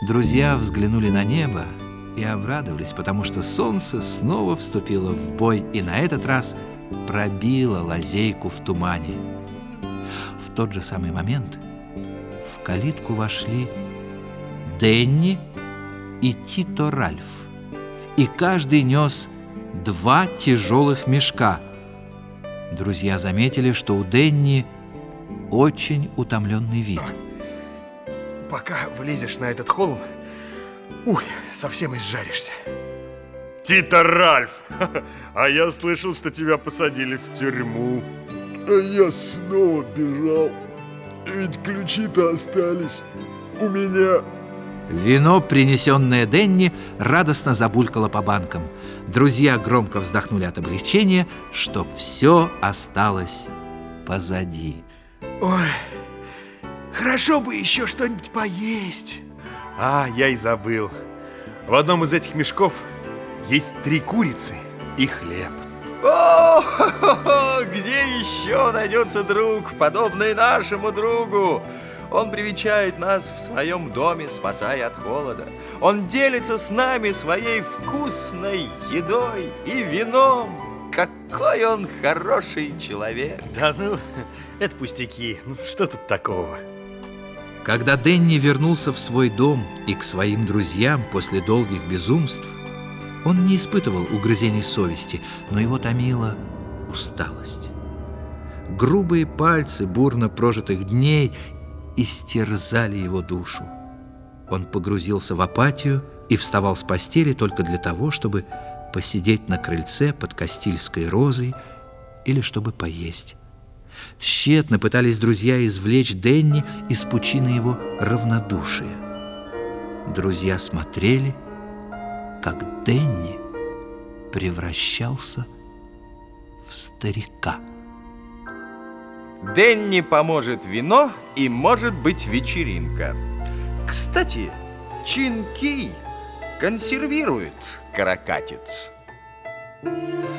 Друзья взглянули на небо и обрадовались, потому что солнце снова вступило в бой и на этот раз пробило лазейку в тумане. В тот же самый момент в калитку вошли Денни и Тито Ральф, и каждый нес два тяжелых мешка. Друзья заметили, что у Денни очень утомленный вид. Пока влезешь на этот холм, уй, совсем изжаришься. Тита Ральф, а я слышал, что тебя посадили в тюрьму. А я снова бежал. Ведь ключи-то остались у меня. Вино, принесенное Денни, радостно забулькало по банкам. Друзья громко вздохнули от облегчения, что все осталось позади. Ой, хорошо бы еще что-нибудь поесть. А, я и забыл. В одном из этих мешков есть три курицы и хлеб. О, где еще найдется друг, подобный нашему другу? Он привечает нас в своем доме, спасая от холода. Он делится с нами своей вкусной едой и вином. Какой он хороший человек. Да ну, это пустяки. Ну, что тут такого? Когда Денни вернулся в свой дом и к своим друзьям после долгих безумств, он не испытывал угрызений совести, но его томила усталость. Грубые пальцы бурно прожитых дней истерзали его душу. Он погрузился в апатию и вставал с постели только для того, чтобы посидеть на крыльце под Кастильской розой или чтобы поесть. Тщетно пытались друзья извлечь Денни из пучины его равнодушия. Друзья смотрели, как Денни превращался в старика. Денни поможет вино и может быть вечеринка. Кстати, Чинкий консервирует каракатиц. Thank you.